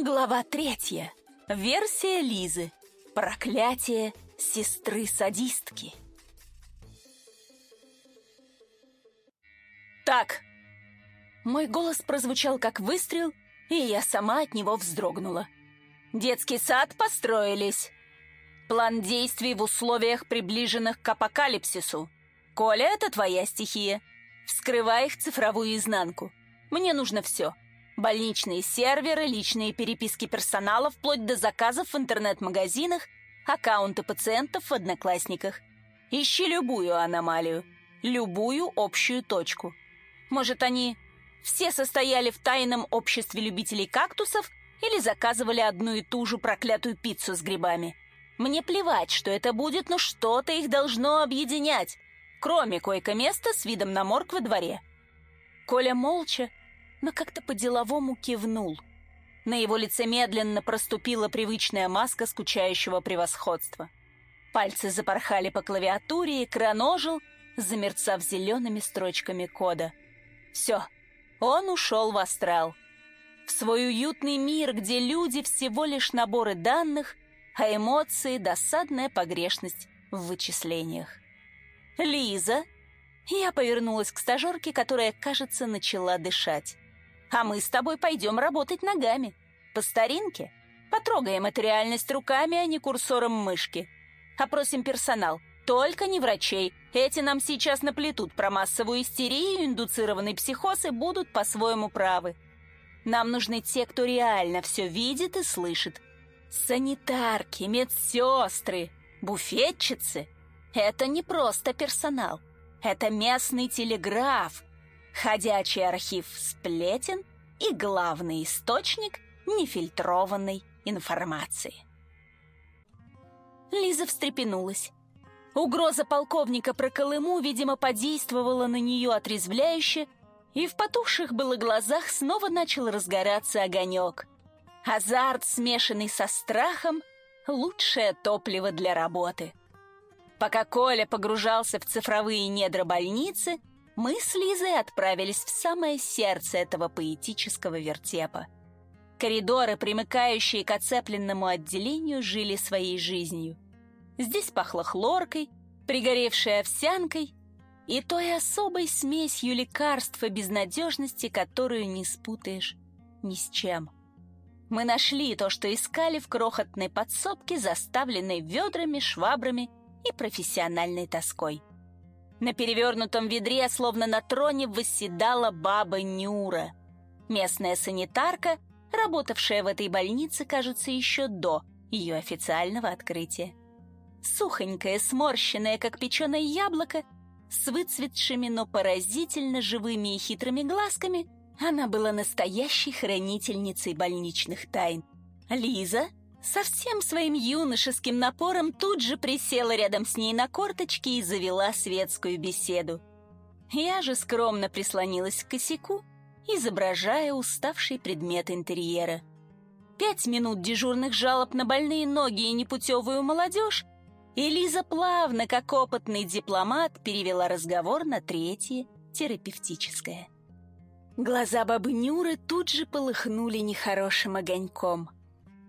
Глава третья. Версия Лизы. Проклятие сестры-садистки. Так. Мой голос прозвучал как выстрел, и я сама от него вздрогнула. Детский сад построились. План действий в условиях, приближенных к апокалипсису. Коля, это твоя стихия. Вскрывай их цифровую изнанку. Мне нужно все. Больничные серверы, личные переписки персонала, вплоть до заказов в интернет-магазинах, аккаунты пациентов в Одноклассниках. Ищи любую аномалию, любую общую точку. Может, они все состояли в тайном обществе любителей кактусов или заказывали одну и ту же проклятую пиццу с грибами. Мне плевать, что это будет, но что-то их должно объединять, кроме койко-места с видом на морг во дворе. Коля молча, но как-то по-деловому кивнул. На его лице медленно проступила привычная маска скучающего превосходства. Пальцы запорхали по клавиатуре, экран ожил, замерцав зелеными строчками кода. Все, он ушел в астрал. В свой уютный мир, где люди всего лишь наборы данных, а эмоции — досадная погрешность в вычислениях. «Лиза!» Я повернулась к стажерке, которая, кажется, начала дышать. А мы с тобой пойдем работать ногами. По старинке. Потрогаем эту реальность руками, а не курсором мышки. Опросим персонал. Только не врачей. Эти нам сейчас наплетут про массовую истерию, индуцированный психоз и будут по-своему правы. Нам нужны те, кто реально все видит и слышит. Санитарки, медсестры, буфетчицы. Это не просто персонал. Это местный телеграф, ходячий архив сплетен и главный источник нефильтрованной информации. Лиза встрепенулась. Угроза полковника про Колыму, видимо, подействовала на нее отрезвляюще, и в потухших было глазах снова начал разгораться огонек. Азарт, смешанный со страхом, лучшее топливо для работы. Пока Коля погружался в цифровые недра больницы, мы с Лизой отправились в самое сердце этого поэтического вертепа. Коридоры, примыкающие к оцепленному отделению, жили своей жизнью. Здесь пахло хлоркой, пригоревшей овсянкой и той особой смесью лекарств и безнадежности, которую не спутаешь ни с чем. Мы нашли то, что искали в крохотной подсобке, заставленной ведрами, швабрами и профессиональной тоской. На перевернутом ведре, словно на троне, восседала баба Нюра. Местная санитарка, работавшая в этой больнице, кажется, еще до ее официального открытия. Сухонькая, сморщенная, как печеное яблоко, с выцветшими, но поразительно живыми и хитрыми глазками, она была настоящей хранительницей больничных тайн. Лиза, со всем своим юношеским напором тут же присела рядом с ней на корточки и завела светскую беседу. Я же скромно прислонилась к косяку, изображая уставший предмет интерьера. Пять минут дежурных жалоб на больные ноги и непутевую молодежь, и Лиза плавно, как опытный дипломат, перевела разговор на третье, терапевтическое. Глаза бабы Нюры тут же полыхнули нехорошим огоньком —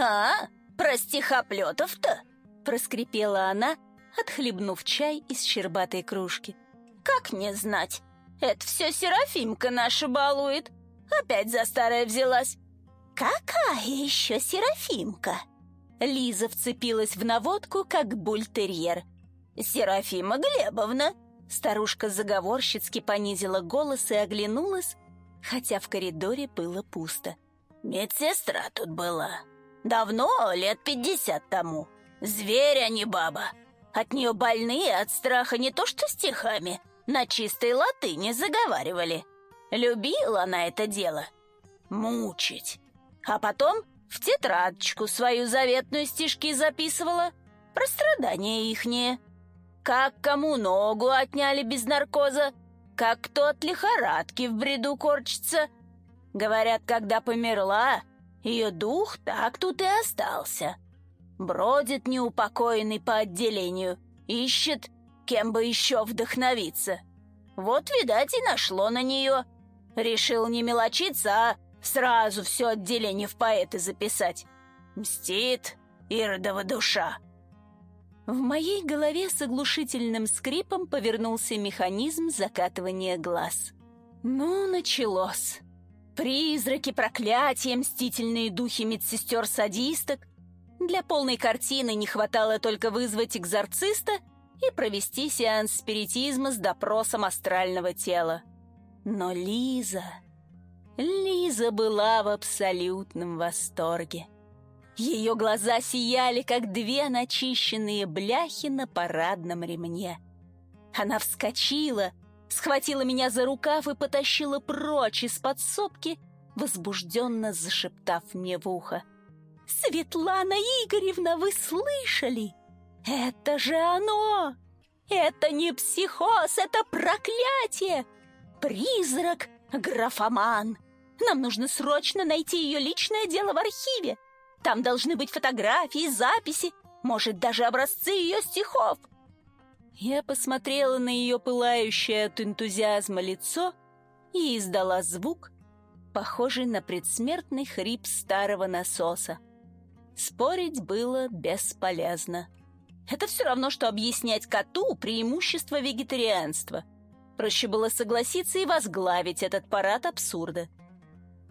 «А, про стихоплетов-то?» — проскрипела она, отхлебнув чай из щербатой кружки. «Как не знать? Это все Серафимка наша балует. Опять за старое взялась». «Какая еще Серафимка?» Лиза вцепилась в наводку, как бультерьер. «Серафима Глебовна!» Старушка заговорщицки понизила голос и оглянулась, хотя в коридоре было пусто. «Медсестра тут была. Давно, лет пятьдесят тому. Зверь, а не баба. От нее больные от страха не то что стихами, на чистой латыни заговаривали. Любила она это дело. Мучить. А потом в тетрадочку свою заветную стишки записывала. Про страдания ихние. Как кому ногу отняли без наркоза, как кто от лихорадки в бреду корчится. Говорят, когда померла, ее дух так тут и остался. Бродит неупокоенный по отделению, ищет, кем бы еще вдохновиться. Вот, видать, и нашло на нее. Решил не мелочиться, а Сразу все отделение в поэты записать. Мстит Иродова душа. В моей голове с оглушительным скрипом повернулся механизм закатывания глаз. Ну, началось. Призраки, проклятия, мстительные духи медсестер-садисток. Для полной картины не хватало только вызвать экзорциста и провести сеанс спиритизма с допросом астрального тела. Но Лиза... Лиза была в абсолютном восторге. Ее глаза сияли, как две начищенные бляхи на парадном ремне. Она вскочила, схватила меня за рукав и потащила прочь из подсобки, возбужденно зашептав мне в ухо. «Светлана Игоревна, вы слышали? Это же оно! Это не психоз, это проклятие! Призрак, графоман! Нам нужно срочно найти ее личное дело в архиве! Там должны быть фотографии, записи, может, даже образцы ее стихов!» Я посмотрела на ее пылающее от энтузиазма лицо и издала звук, похожий на предсмертный хрип старого насоса. Спорить было бесполезно. Это все равно, что объяснять коту преимущество вегетарианства. Проще было согласиться и возглавить этот парад абсурда.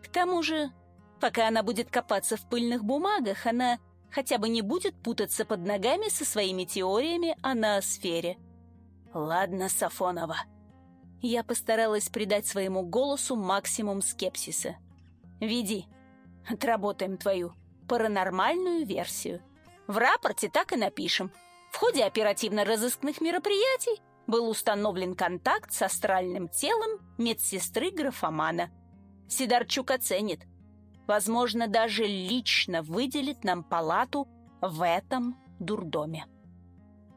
К тому же, пока она будет копаться в пыльных бумагах, она хотя бы не будет путаться под ногами со своими теориями о ноосфере. «Ладно, Сафонова». Я постаралась придать своему голосу максимум скепсиса. «Веди. Отработаем твою паранормальную версию. В рапорте так и напишем. В ходе оперативно-розыскных мероприятий был установлен контакт с астральным телом медсестры графомана. Сидорчук оценит, возможно, даже лично выделит нам палату в этом дурдоме.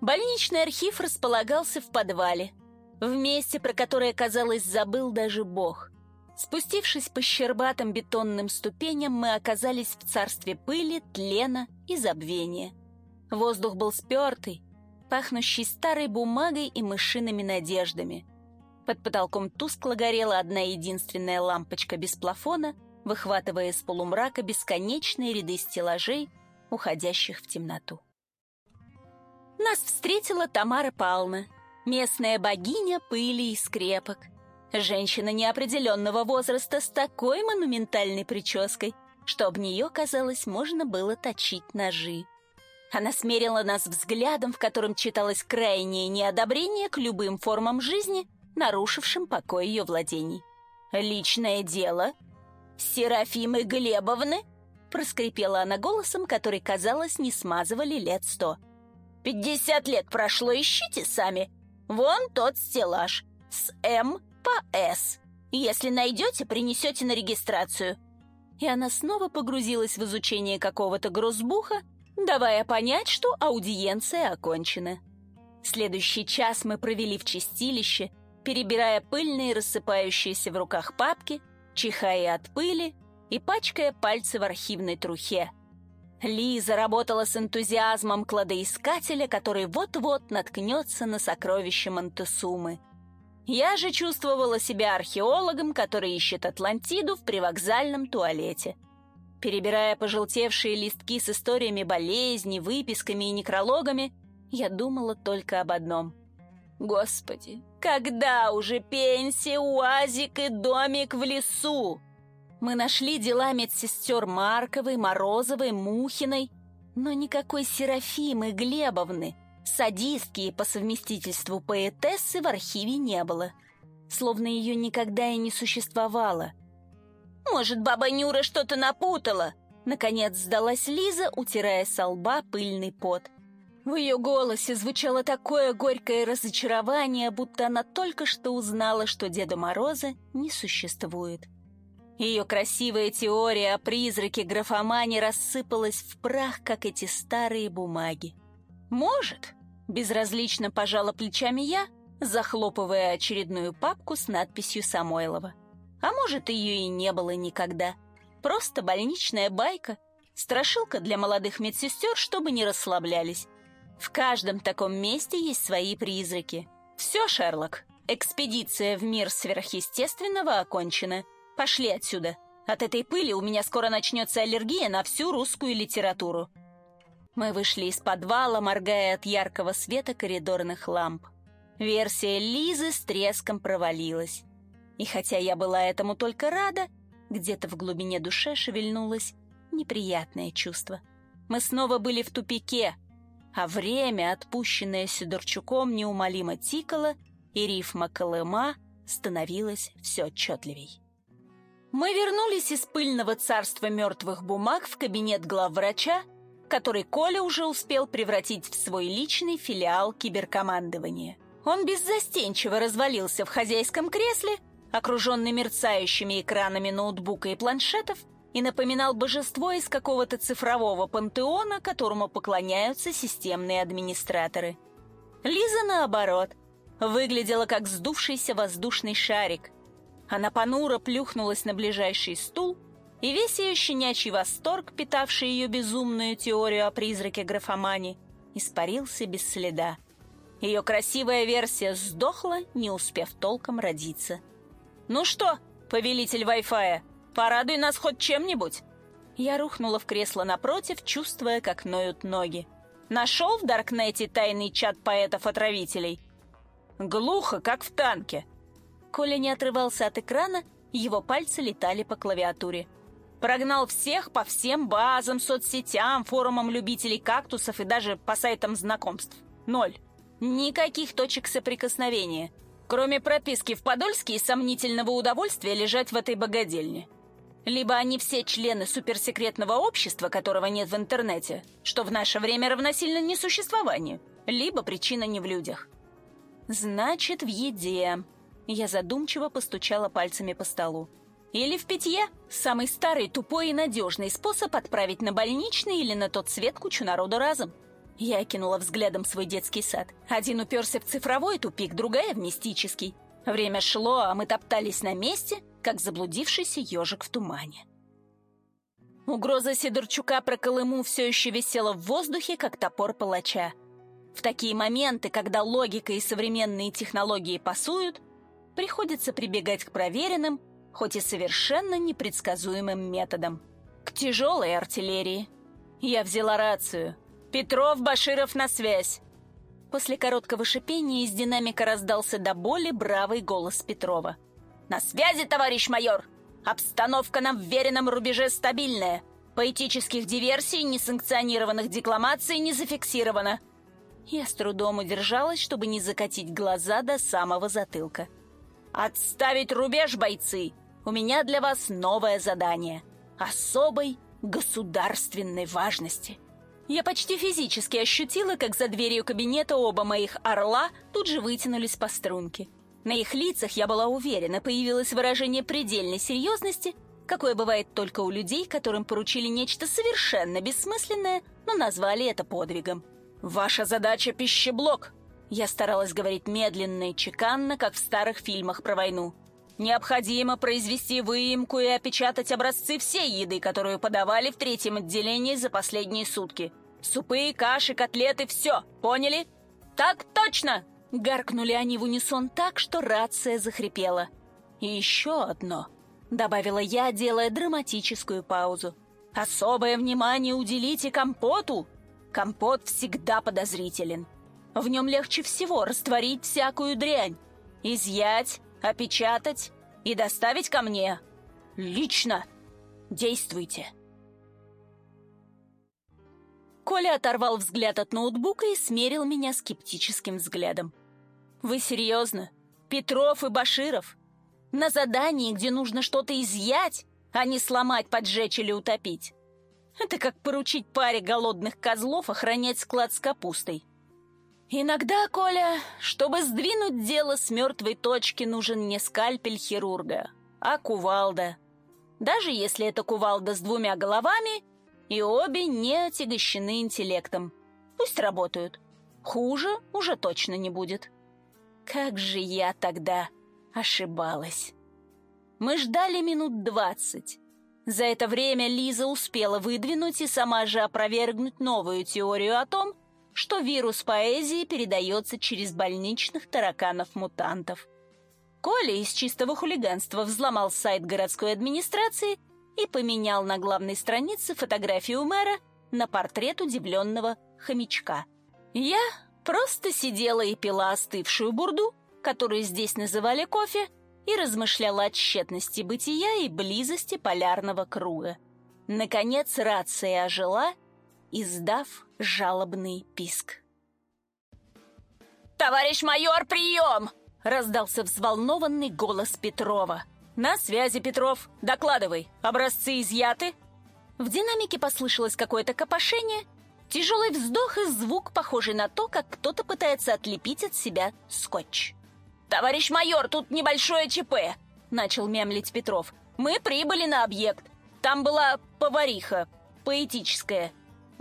Больничный архив располагался в подвале, в месте, про которое, казалось, забыл даже Бог. Спустившись по щербатым бетонным ступеням, мы оказались в царстве пыли, тлена и забвения. Воздух был спертый, пахнущий старой бумагой и мышиными надеждами. Под потолком тускло горела одна единственная лампочка без плафона — выхватывая из полумрака бесконечные ряды стеллажей, уходящих в темноту. Нас встретила Тамара Павловна, местная богиня пыли и скрепок. Женщина неопределенного возраста с такой монументальной прической, что об нее, казалось, можно было точить ножи. Она смерила нас взглядом, в котором читалось крайнее неодобрение к любым формам жизни, нарушившим покой ее владений. «Личное дело «Серафимы Глебовны?» Проскрипела она голосом, который, казалось, не смазывали лет сто. «Пятьдесят лет прошло, ищите сами. Вон тот стеллаж. С М по С. Если найдете, принесете на регистрацию». И она снова погрузилась в изучение какого-то грозбуха, давая понять, что аудиенция окончена. Следующий час мы провели в чистилище, перебирая пыльные рассыпающиеся в руках папки — чихая от пыли и пачкая пальцы в архивной трухе. Лиза работала с энтузиазмом кладоискателя, который вот-вот наткнется на сокровища Монтесумы. Я же чувствовала себя археологом, который ищет Атлантиду в привокзальном туалете. Перебирая пожелтевшие листки с историями болезней, выписками и некрологами, я думала только об одном. Господи, когда уже пенсия, уазик и домик в лесу? Мы нашли дела медсестер Марковой, Морозовой, Мухиной, но никакой Серафимы Глебовны, садистки и по совместительству поэтессы в архиве не было. Словно ее никогда и не существовало. «Может, баба Нюра что-то напутала?» Наконец сдалась Лиза, утирая со лба пыльный пот. В ее голосе звучало такое горькое разочарование, будто она только что узнала, что Деда Мороза не существует. Ее красивая теория о призраке графомане рассыпалась в прах, как эти старые бумаги. «Может», — безразлично пожала плечами я, захлопывая очередную папку с надписью Самойлова. «А может, ее и не было никогда. Просто больничная байка, страшилка для молодых медсестер, чтобы не расслаблялись. В каждом таком месте есть свои призраки. Все, Шерлок, экспедиция в мир сверхъестественного окончена. Пошли отсюда. От этой пыли у меня скоро начнется аллергия на всю русскую литературу. Мы вышли из подвала, моргая от яркого света коридорных ламп. Версия Лизы с треском провалилась. И хотя я была этому только рада, где-то в глубине души шевельнулось неприятное чувство. Мы снова были в тупике, а время, отпущенное Сидорчуком, неумолимо тикало, и рифма Колыма становилась все отчетливей. Мы вернулись из пыльного царства мертвых бумаг в кабинет главврача, который Коля уже успел превратить в свой личный филиал киберкомандования. Он беззастенчиво развалился в хозяйском кресле, окруженный мерцающими экранами ноутбука и планшетов, и напоминал божество из какого-то цифрового пантеона, которому поклоняются системные администраторы. Лиза, наоборот, выглядела как сдувшийся воздушный шарик. Она понуро плюхнулась на ближайший стул, и весь ее щенячий восторг, питавший ее безумную теорию о призраке графомани, испарился без следа. Ее красивая версия сдохла, не успев толком родиться. «Ну что, повелитель Wi-Fi, порадуй нас хоть чем-нибудь!» Я рухнула в кресло напротив, чувствуя, как ноют ноги. «Нашел в Даркнете тайный чат поэтов-отравителей?» «Глухо, как в танке!» Коля не отрывался от экрана, его пальцы летали по клавиатуре. Прогнал всех по всем базам, соцсетям, форумам любителей кактусов и даже по сайтам знакомств. Ноль. Никаких точек соприкосновения, кроме прописки в Подольске и сомнительного удовольствия лежать в этой богадельне. Либо они все члены суперсекретного общества, которого нет в интернете, что в наше время равносильно несуществованию, либо причина не в людях. Значит, в еде. Я задумчиво постучала пальцами по столу. Или в питье. Самый старый, тупой и надежный способ отправить на больничный или на тот свет кучу народу разом. Я окинула взглядом свой детский сад. Один уперся в цифровой тупик, другая — в мистический. Время шло, а мы топтались на месте, как заблудившийся ежик в тумане. Угроза Сидорчука про Колыму все еще висела в воздухе, как топор палача. В такие моменты, когда логика и современные технологии пасуют, приходится прибегать к проверенным, хоть и совершенно непредсказуемым методам. К тяжелой артиллерии. Я взяла рацию — «Петров, Баширов на связь!» После короткого шипения из динамика раздался до боли бравый голос Петрова. «На связи, товарищ майор! Обстановка на вверенном рубеже стабильная. Поэтических диверсий, несанкционированных декламаций не зафиксировано». Я с трудом удержалась, чтобы не закатить глаза до самого затылка. «Отставить рубеж, бойцы! У меня для вас новое задание. Особой государственной важности». Я почти физически ощутила, как за дверью кабинета оба моих орла тут же вытянулись по струнке. На их лицах, я была уверена, появилось выражение предельной серьезности, какое бывает только у людей, которым поручили нечто совершенно бессмысленное, но назвали это подвигом. «Ваша задача — пищеблок!» Я старалась говорить медленно и чеканно, как в старых фильмах про войну. Необходимо произвести выемку и опечатать образцы всей еды, которую подавали в третьем отделении за последние сутки. Супы, каши, котлеты, все, поняли? Так точно! Гаркнули они в унисон так, что рация захрипела. И еще одно, добавила я, делая драматическую паузу. Особое внимание уделите компоту. Компот всегда подозрителен. В нем легче всего растворить всякую дрянь, изъять, опечатать и доставить ко мне. Лично. Действуйте. Коля оторвал взгляд от ноутбука и смерил меня скептическим взглядом. «Вы серьезно? Петров и Баширов? На задании, где нужно что-то изъять, а не сломать, поджечь или утопить? Это как поручить паре голодных козлов охранять склад с капустой. Иногда, Коля, чтобы сдвинуть дело с мертвой точки, нужен не скальпель хирурга, а кувалда. Даже если это кувалда с двумя головами, и обе не отягощены интеллектом. Пусть работают. Хуже уже точно не будет. Как же я тогда ошибалась. Мы ждали минут двадцать. За это время Лиза успела выдвинуть и сама же опровергнуть новую теорию о том, что вирус поэзии передается через больничных тараканов-мутантов. Коля из чистого хулиганства взломал сайт городской администрации и поменял на главной странице фотографию мэра на портрет удивленного хомячка. Я просто сидела и пила остывшую бурду, которую здесь называли кофе, и размышляла о тщетности бытия и близости полярного круга. Наконец рация ожила, издав жалобный писк. «Товарищ майор, прием!» — раздался взволнованный голос Петрова. «На связи, Петров. Докладывай. Образцы изъяты?» В динамике послышалось какое-то копошение, тяжелый вздох и звук, похожий на то, как кто-то пытается отлепить от себя скотч. «Товарищ майор, тут небольшое ЧП!» — начал мямлить Петров. «Мы прибыли на объект. Там была повариха, поэтическая.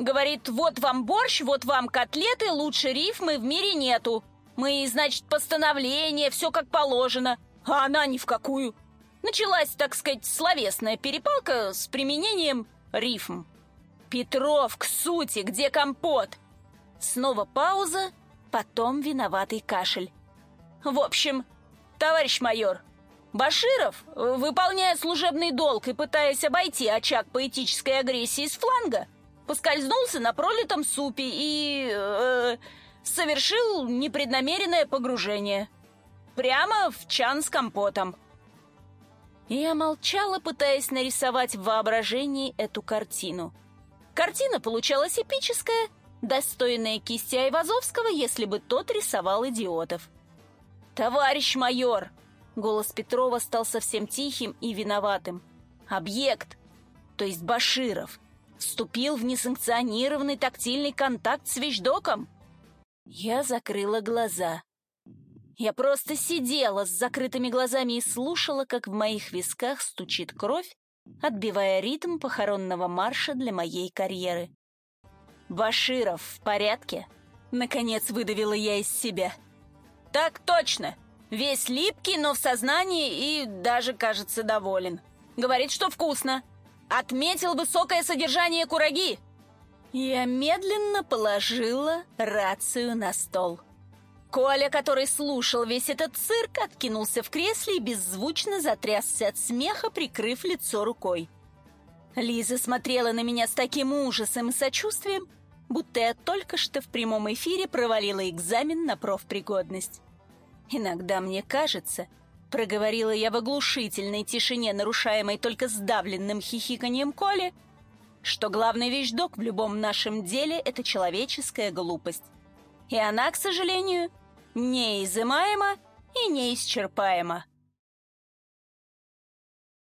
Говорит, вот вам борщ, вот вам котлеты, лучше рифмы в мире нету. Мы, значит, постановление, все как положено. А она ни в какую. Началась, так сказать, словесная перепалка с применением рифм. «Петров, к сути, где компот?» Снова пауза, потом виноватый кашель. В общем, товарищ майор, Баширов, выполняя служебный долг и пытаясь обойти очаг поэтической агрессии с фланга, поскользнулся на пролитом супе и... Э, совершил непреднамеренное погружение. Прямо в чан с компотом. Я молчала, пытаясь нарисовать в воображении эту картину. Картина получалась эпическая, достойная кисти Айвазовского, если бы тот рисовал идиотов. «Товарищ майор!» Голос Петрова стал совсем тихим и виноватым. «Объект, то есть Баширов, вступил в несанкционированный тактильный контакт с вещдоком?» Я закрыла глаза. Я просто сидела с закрытыми глазами и слушала, как в моих висках стучит кровь, отбивая ритм похоронного марша для моей карьеры. «Баширов в порядке?» Наконец выдавила я из себя. «Так точно! Весь липкий, но в сознании и даже, кажется, доволен. Говорит, что вкусно. Отметил высокое содержание кураги!» Я медленно положила рацию на стол. Коля, который слушал весь этот цирк, откинулся в кресле и беззвучно затрясся от смеха, прикрыв лицо рукой. Лиза смотрела на меня с таким ужасом и сочувствием, будто я только что в прямом эфире провалила экзамен на профпригодность. «Иногда мне кажется», — проговорила я в оглушительной тишине, нарушаемой только сдавленным хихиканием Коли, что главный вещдок в любом нашем деле — это человеческая глупость. И она, к сожалению, неизымаема и неисчерпаема.